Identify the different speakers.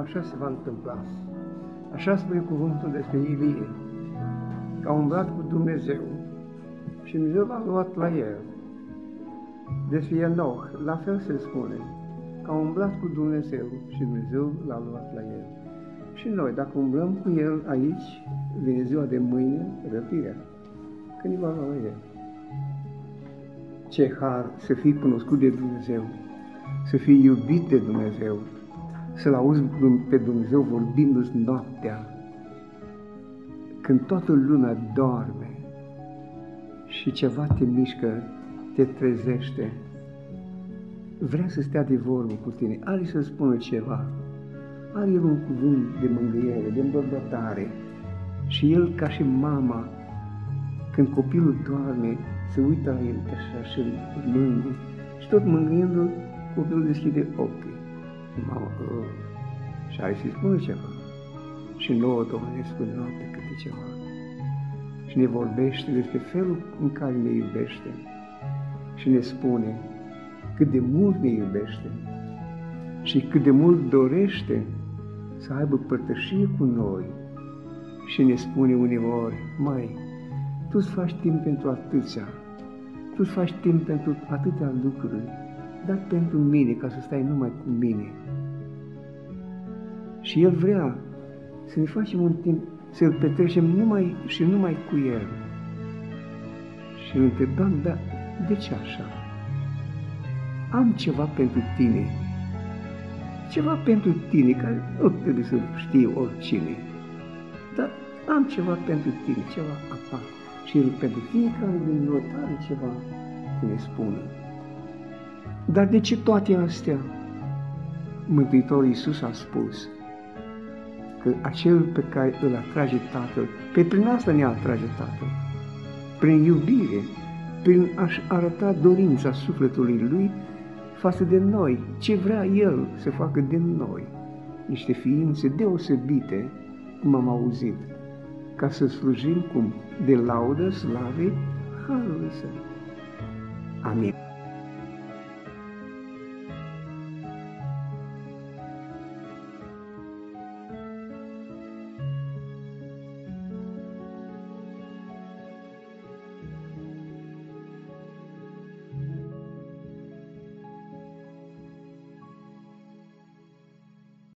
Speaker 1: așa se va întâmpla. Așa spune cuvântul despre Ilie, că a umblat cu Dumnezeu și Dumnezeu l-a luat la el. Despre Enoch, la fel se spune, că a umblat cu Dumnezeu și Dumnezeu l-a luat la el. Și noi, dacă umblăm cu el aici, vine ziua de mâine, răpirea, când va lua la el. Ce har să fii cunoscut de Dumnezeu, să fii iubit de Dumnezeu, să-L auzi pe Dumnezeu vorbindu-ți noaptea, când toată lumea doarme și ceva te mișcă, te trezește, vrea să stea de vorbă cu tine, are să spună ceva, are el un cuvânt de mângâiere, de îmbărbătare. Și el, ca și mama, când copilul doarme, se uită la el așa și îl mângâie și tot mângâiindu-l, copilul deschide ochii. Și mama, oh, și are să-i spună ceva. Și nouă, Domnule, ne spune noapte câte ceva. Și ne vorbește despre felul în care ne iubește. Și ne spune cât de mult ne iubește și cât de mult dorește să aibă părtășie cu noi. Și ne spune uneori, mai, tu îți faci timp pentru atâția, tu îți faci timp pentru atâtea lucruri, dar pentru mine, ca să stai numai cu mine. Și El vrea să ne facem un timp, să-L petrecem numai și numai cu El. Și îl întrebam, dar de ce așa? Am ceva pentru tine, ceva pentru tine, care nu trebuie să știe oricine, dar am ceva pentru tine, ceva aparte. Și El pentru fiecare din noi are ceva să ne spună. Dar de ce toate astea? Mântuitorul Iisus a spus că acel pe care îl atrage Tatăl, pe prin asta ne atrage Tatăl, prin iubire, prin a-și arăta dorința sufletului Lui față de noi, ce vrea El să facă din noi, niște ființe deosebite, cum am auzit, ca să slujim cum? De laudă, slave, Harului Său. Amin.